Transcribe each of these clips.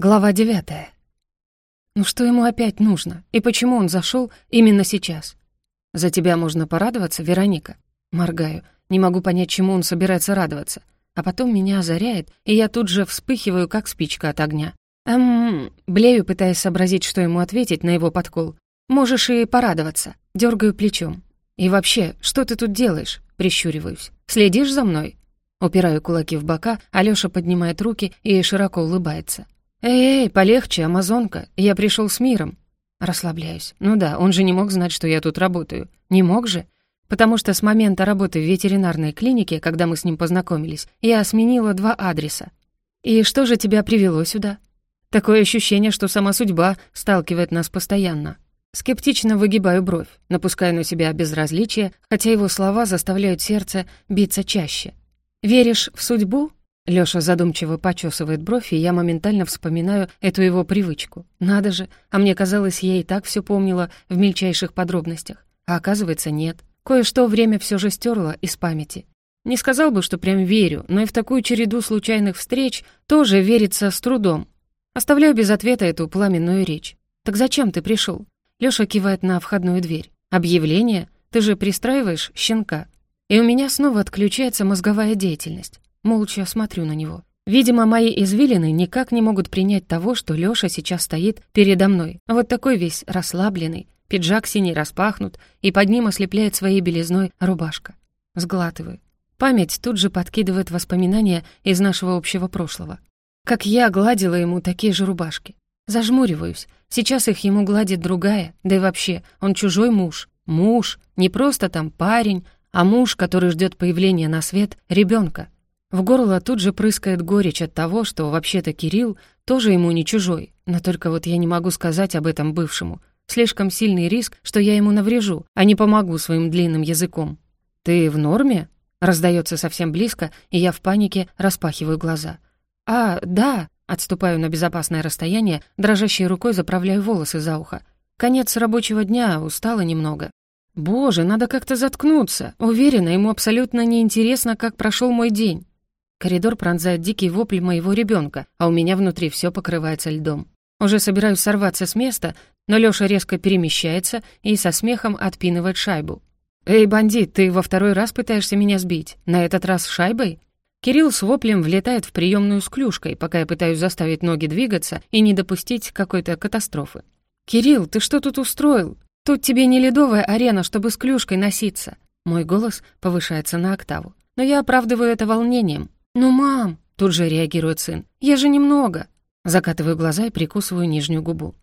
Глава девятая. Ну что ему опять нужно? И почему он зашел именно сейчас? За тебя можно порадоваться, Вероника? Моргаю. Не могу понять, чему он собирается радоваться. А потом меня озаряет, и я тут же вспыхиваю, как спичка от огня. Эм, блею, пытаясь сообразить, что ему ответить на его подкол. Можешь и порадоваться. Дергаю плечом. И вообще, что ты тут делаешь? Прищуриваюсь. Следишь за мной? Упираю кулаки в бока, Алёша поднимает руки и широко улыбается. «Эй, полегче, амазонка, я пришел с миром». Расслабляюсь. Ну да, он же не мог знать, что я тут работаю. Не мог же? Потому что с момента работы в ветеринарной клинике, когда мы с ним познакомились, я сменила два адреса. «И что же тебя привело сюда?» Такое ощущение, что сама судьба сталкивает нас постоянно. Скептично выгибаю бровь, напуская на себя безразличие, хотя его слова заставляют сердце биться чаще. «Веришь в судьбу?» Лёша задумчиво почесывает бровь, и я моментально вспоминаю эту его привычку. Надо же, а мне казалось, я и так все помнила в мельчайших подробностях. А оказывается, нет. Кое-что время все же стерло из памяти. Не сказал бы, что прям верю, но и в такую череду случайных встреч тоже верится с трудом. Оставляю без ответа эту пламенную речь. «Так зачем ты пришел? Лёша кивает на входную дверь. «Объявление? Ты же пристраиваешь щенка?» И у меня снова отключается мозговая деятельность. Молча смотрю на него. Видимо, мои извилины никак не могут принять того, что Лёша сейчас стоит передо мной. Вот такой весь расслабленный, пиджак синий распахнут, и под ним ослепляет своей белизной рубашка. Сглатываю. Память тут же подкидывает воспоминания из нашего общего прошлого. Как я гладила ему такие же рубашки. Зажмуриваюсь. Сейчас их ему гладит другая, да и вообще, он чужой муж. Муж, не просто там парень, а муж, который ждет появления на свет ребенка. В горло тут же прыскает горечь от того, что вообще-то Кирилл тоже ему не чужой, но только вот я не могу сказать об этом бывшему. Слишком сильный риск, что я ему наврежу, а не помогу своим длинным языком. «Ты в норме?» Раздается совсем близко, и я в панике распахиваю глаза. «А, да!» Отступаю на безопасное расстояние, дрожащей рукой заправляю волосы за ухо. Конец рабочего дня, устала немного. Боже, надо как-то заткнуться. Уверена, ему абсолютно неинтересно, как прошел мой день. Коридор пронзает дикий вопль моего ребенка, а у меня внутри все покрывается льдом. Уже собираюсь сорваться с места, но Лёша резко перемещается и со смехом отпинывает шайбу. «Эй, бандит, ты во второй раз пытаешься меня сбить? На этот раз шайбой?» Кирилл с воплем влетает в приемную с клюшкой, пока я пытаюсь заставить ноги двигаться и не допустить какой-то катастрофы. «Кирилл, ты что тут устроил? Тут тебе не ледовая арена, чтобы с клюшкой носиться». Мой голос повышается на октаву. Но я оправдываю это волнением. «Ну, мам!» — тут же реагирует сын. «Я же немного!» Закатываю глаза и прикусываю нижнюю губу.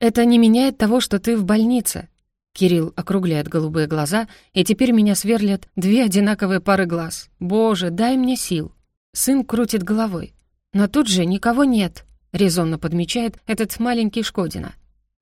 «Это не меняет того, что ты в больнице!» Кирилл округляет голубые глаза, и теперь меня сверлят две одинаковые пары глаз. «Боже, дай мне сил!» Сын крутит головой. «Но тут же никого нет», — резонно подмечает этот маленький Шкодина.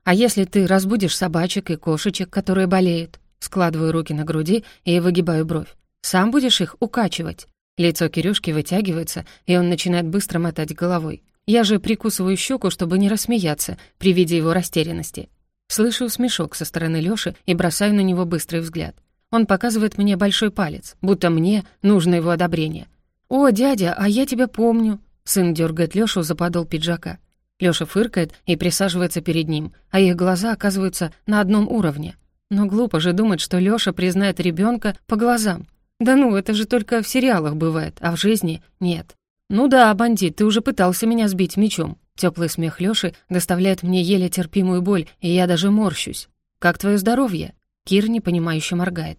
«А если ты разбудишь собачек и кошечек, которые болеют?» Складываю руки на груди и выгибаю бровь. «Сам будешь их укачивать?» Лицо Кирюшки вытягивается, и он начинает быстро мотать головой. Я же прикусываю щеку, чтобы не рассмеяться при виде его растерянности. Слышу смешок со стороны Лёши и бросаю на него быстрый взгляд. Он показывает мне большой палец, будто мне нужно его одобрение. «О, дядя, а я тебя помню!» Сын дергает Лёшу за подол пиджака. Лёша фыркает и присаживается перед ним, а их глаза оказываются на одном уровне. Но глупо же думать, что Лёша признает ребёнка по глазам. «Да ну, это же только в сериалах бывает, а в жизни нет». «Ну да, бандит, ты уже пытался меня сбить мечом». Теплый смех Лёши доставляет мне еле терпимую боль, и я даже морщусь. «Как твое здоровье?» Кир непонимающе моргает.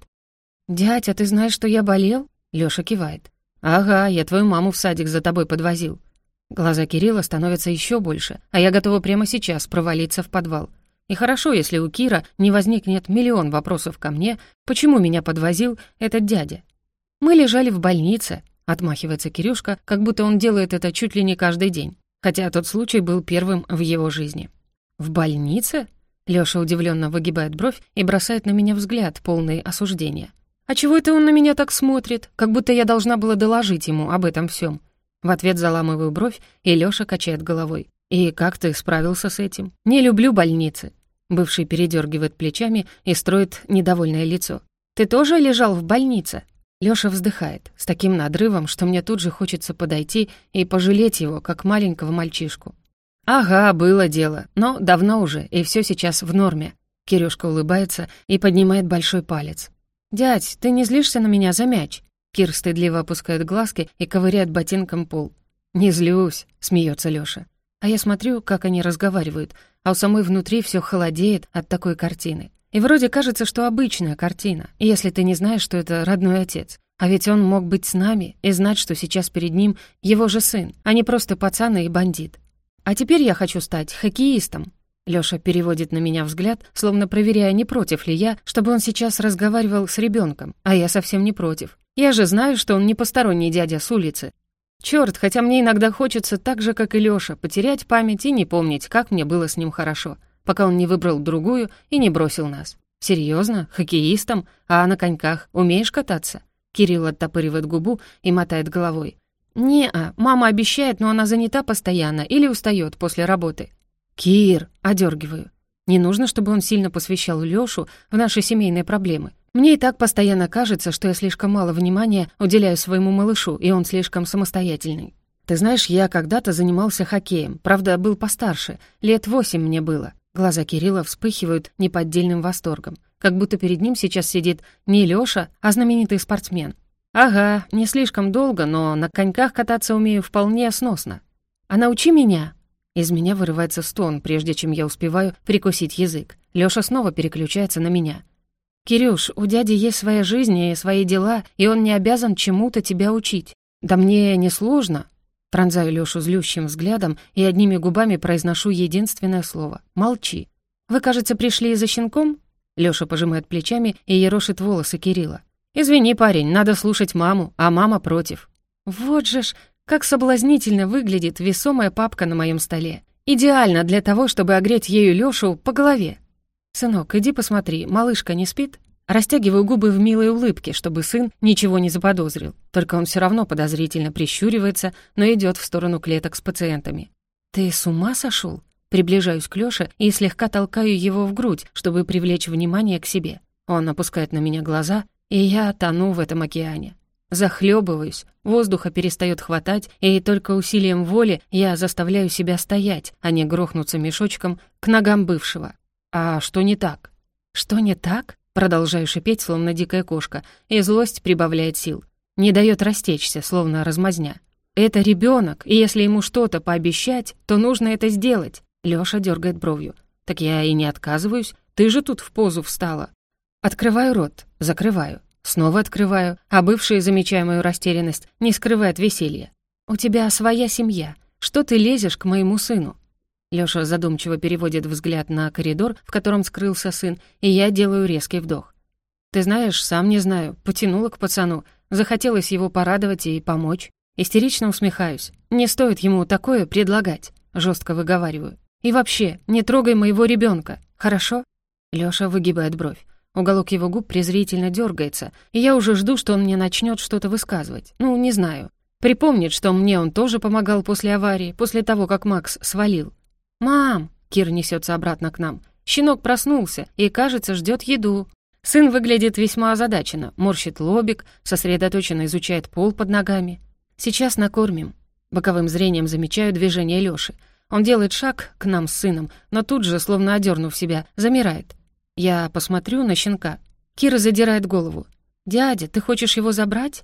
«Дядь, а ты знаешь, что я болел?» Лёша кивает. «Ага, я твою маму в садик за тобой подвозил». Глаза Кирилла становятся еще больше, а я готова прямо сейчас провалиться в подвал. И хорошо, если у Кира не возникнет миллион вопросов ко мне, почему меня подвозил этот дядя. «Мы лежали в больнице», — отмахивается Кирюшка, как будто он делает это чуть ли не каждый день, хотя тот случай был первым в его жизни. «В больнице?» Лёша удивленно выгибает бровь и бросает на меня взгляд, полный осуждения. «А чего это он на меня так смотрит? Как будто я должна была доложить ему об этом всем. В ответ заламываю бровь, и Лёша качает головой. «И как ты справился с этим? Не люблю больницы». Бывший передергивает плечами и строит недовольное лицо. «Ты тоже лежал в больнице?» Лёша вздыхает с таким надрывом, что мне тут же хочется подойти и пожалеть его, как маленького мальчишку. «Ага, было дело, но давно уже, и все сейчас в норме». Кирюшка улыбается и поднимает большой палец. «Дядь, ты не злишься на меня за мяч?» Кир стыдливо опускает глазки и ковыряет ботинком пол. «Не злюсь», — смеется Лёша. А я смотрю, как они разговаривают, а у самой внутри все холодеет от такой картины. И вроде кажется, что обычная картина, если ты не знаешь, что это родной отец. А ведь он мог быть с нами и знать, что сейчас перед ним его же сын, а не просто пацан и бандит. А теперь я хочу стать хоккеистом. Лёша переводит на меня взгляд, словно проверяя, не против ли я, чтобы он сейчас разговаривал с ребенком, а я совсем не против. Я же знаю, что он не посторонний дядя с улицы. Чёрт, хотя мне иногда хочется так же, как и Лёша, потерять память и не помнить, как мне было с ним хорошо пока он не выбрал другую и не бросил нас. Серьезно, хоккеистом? А на коньках умеешь кататься?» Кирилл оттопыривает губу и мотает головой. «Не-а, мама обещает, но она занята постоянно или устает после работы». «Кир!» — одергиваю. Не нужно, чтобы он сильно посвящал Лёшу в наши семейные проблемы. Мне и так постоянно кажется, что я слишком мало внимания уделяю своему малышу, и он слишком самостоятельный. Ты знаешь, я когда-то занимался хоккеем, правда, был постарше, лет восемь мне было. Глаза Кирилла вспыхивают неподдельным восторгом, как будто перед ним сейчас сидит не Лёша, а знаменитый спортсмен. «Ага, не слишком долго, но на коньках кататься умею вполне сносно. А научи меня!» Из меня вырывается стон, прежде чем я успеваю прикусить язык. Лёша снова переключается на меня. «Кирюш, у дяди есть своя жизнь и свои дела, и он не обязан чему-то тебя учить. Да мне не сложно, Пронзаю Лёшу злющим взглядом и одними губами произношу единственное слово — «молчи». «Вы, кажется, пришли за щенком?» Лёша пожимает плечами и ерошит волосы Кирилла. «Извини, парень, надо слушать маму, а мама против». «Вот же ж, как соблазнительно выглядит весомая папка на моем столе. Идеально для того, чтобы огреть ею Лёшу по голове. «Сынок, иди посмотри, малышка не спит?» Растягиваю губы в милой улыбке, чтобы сын ничего не заподозрил. Только он все равно подозрительно прищуривается, но идет в сторону клеток с пациентами. «Ты с ума сошел? Приближаюсь к Лёше и слегка толкаю его в грудь, чтобы привлечь внимание к себе. Он опускает на меня глаза, и я тону в этом океане. Захлебываюсь, воздуха перестает хватать, и только усилием воли я заставляю себя стоять, а не грохнуться мешочком к ногам бывшего. А что не так? Что не так? Продолжаю шипеть, словно дикая кошка, и злость прибавляет сил. Не дает растечься, словно размазня. Это ребенок, и если ему что-то пообещать, то нужно это сделать. Лёша дергает бровью. Так я и не отказываюсь, ты же тут в позу встала. Открываю рот, закрываю, снова открываю, а бывший, замечая мою растерянность, не скрывает веселья. «У тебя своя семья. Что ты лезешь к моему сыну?» Лёша задумчиво переводит взгляд на коридор, в котором скрылся сын, и я делаю резкий вдох. «Ты знаешь, сам не знаю, потянула к пацану, захотелось его порадовать и помочь. Истерично усмехаюсь. Не стоит ему такое предлагать», — жестко выговариваю. «И вообще, не трогай моего ребенка, хорошо?» Лёша выгибает бровь. Уголок его губ презрительно дергается, и я уже жду, что он мне начнет что-то высказывать. Ну, не знаю. Припомнит, что мне он тоже помогал после аварии, после того, как Макс свалил. «Мам!» — Кир несется обратно к нам. «Щенок проснулся и, кажется, ждет еду». Сын выглядит весьма озадаченно, морщит лобик, сосредоточенно изучает пол под ногами. «Сейчас накормим». Боковым зрением замечаю движение Лёши. Он делает шаг к нам с сыном, но тут же, словно одернув себя, замирает. Я посмотрю на щенка. Кира задирает голову. «Дядя, ты хочешь его забрать?»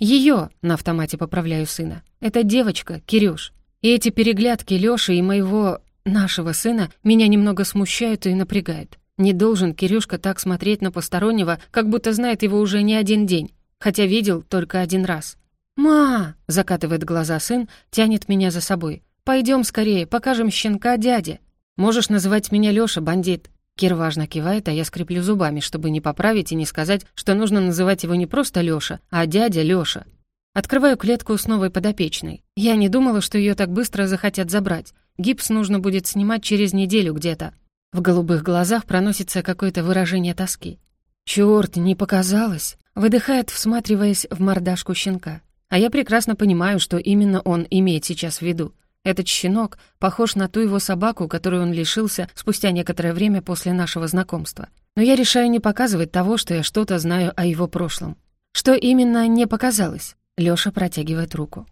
«Её!» — на автомате поправляю сына. «Это девочка, Кирюш». И эти переглядки Лёши и моего Нашего сына меня немного смущают и напрягают. Не должен Кирюшка так смотреть на постороннего, как будто знает его уже не один день, хотя видел только один раз. «Ма!» — закатывает глаза сын, тянет меня за собой. «Пойдем скорее, покажем щенка дяде. Можешь называть меня Лёша, бандит». Кир важно кивает, а я скреплю зубами, чтобы не поправить и не сказать, что нужно называть его не просто Лёша, а дядя Лёша. Открываю клетку с новой подопечной. Я не думала, что ее так быстро захотят забрать. Гипс нужно будет снимать через неделю где-то. В голубых глазах проносится какое-то выражение тоски. «Чёрт, не показалось!» Выдыхает, всматриваясь в мордашку щенка. А я прекрасно понимаю, что именно он имеет сейчас в виду. Этот щенок похож на ту его собаку, которую он лишился спустя некоторое время после нашего знакомства. Но я решаю не показывать того, что я что-то знаю о его прошлом. Что именно не показалось? Лёша протягивает руку.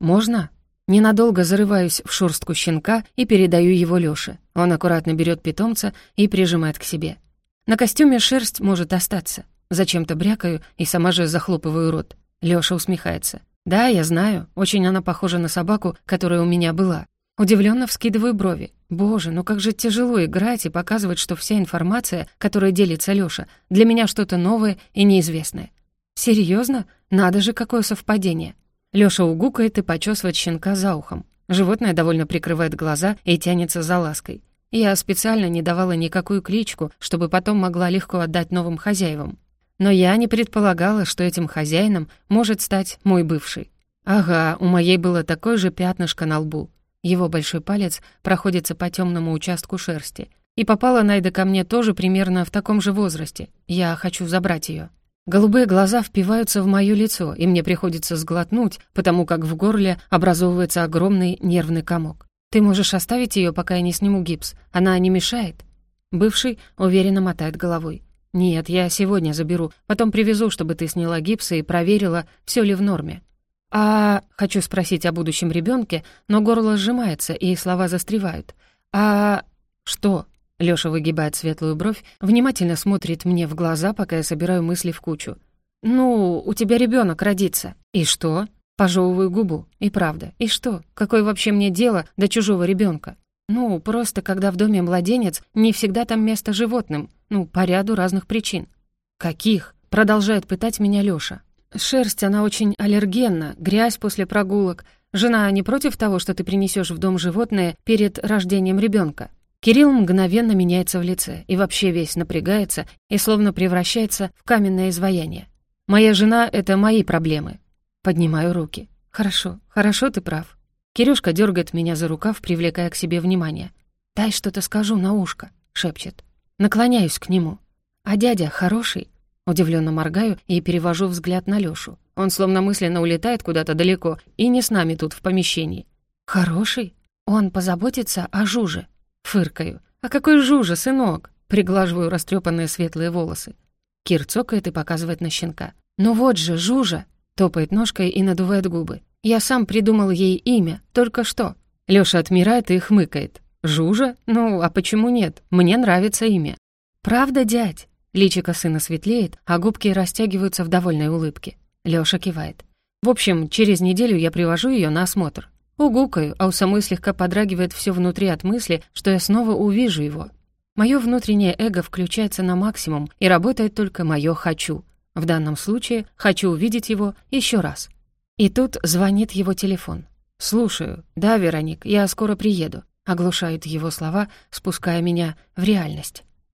«Можно?» Ненадолго зарываюсь в шорстку щенка и передаю его Лёше. Он аккуратно берет питомца и прижимает к себе. На костюме шерсть может остаться. Зачем-то брякаю и сама же захлопываю рот. Лёша усмехается. «Да, я знаю. Очень она похожа на собаку, которая у меня была. Удивленно вскидываю брови. Боже, ну как же тяжело играть и показывать, что вся информация, которой делится Лёша, для меня что-то новое и неизвестное. Серьезно? Надо же, какое совпадение. Лёша угукает и почесывает щенка за ухом. Животное довольно прикрывает глаза и тянется за лаской. Я специально не давала никакую кличку, чтобы потом могла легко отдать новым хозяевам. Но я не предполагала, что этим хозяином может стать мой бывший. Ага, у моей было такое же пятнышко на лбу. Его большой палец проходится по темному участку шерсти. И попала Найда ко мне тоже примерно в таком же возрасте. Я хочу забрать ее. Голубые глаза впиваются в моё лицо, и мне приходится сглотнуть, потому как в горле образовывается огромный нервный комок. «Ты можешь оставить ее, пока я не сниму гипс. Она не мешает?» Бывший уверенно мотает головой. «Нет, я сегодня заберу. Потом привезу, чтобы ты сняла гипс и проверила, все ли в норме». «А...» — хочу спросить о будущем ребенке, но горло сжимается, и слова застревают. «А...» «Что?» — Лёша выгибает светлую бровь, внимательно смотрит мне в глаза, пока я собираю мысли в кучу. «Ну, у тебя ребенок родится. И что?» Пожевываю губу. И правда. И что? Какое вообще мне дело до чужого ребенка? Ну, просто когда в доме младенец, не всегда там место животным. Ну, по ряду разных причин. Каких? Продолжает пытать меня Лёша. Шерсть, она очень аллергенна, грязь после прогулок. Жена не против того, что ты принесешь в дом животное перед рождением ребенка. Кирилл мгновенно меняется в лице и вообще весь напрягается и словно превращается в каменное изваяние. «Моя жена — это мои проблемы». Поднимаю руки. «Хорошо, хорошо, ты прав». Кирюшка дергает меня за рукав, привлекая к себе внимание. «Дай что-то скажу на ушко», — шепчет. Наклоняюсь к нему. «А дядя хороший?» Удивленно моргаю и перевожу взгляд на Лёшу. Он словно мысленно улетает куда-то далеко и не с нами тут в помещении. «Хороший? Он позаботится о Жуже?» Фыркаю. «А какой Жужа, сынок?» Приглаживаю растрепанные светлые волосы. Кир цокает и показывает на щенка. «Ну вот же, Жужа!» Топает ножкой и надувает губы. «Я сам придумал ей имя, только что». Лёша отмирает и хмыкает. «Жужа? Ну, а почему нет? Мне нравится имя». «Правда, дядь?» Личико сына светлеет, а губки растягиваются в довольной улыбке. Лёша кивает. В общем, через неделю я привожу её на осмотр. Угукаю, а у самой слегка подрагивает всё внутри от мысли, что я снова увижу его. Моё внутреннее эго включается на максимум, и работает только моё «хочу». В данном случае «хочу увидеть его ещё раз». И тут звонит его телефон. «Слушаю. Да, Вероник, я скоро приеду», — оглушают его слова, спуская меня в реальность.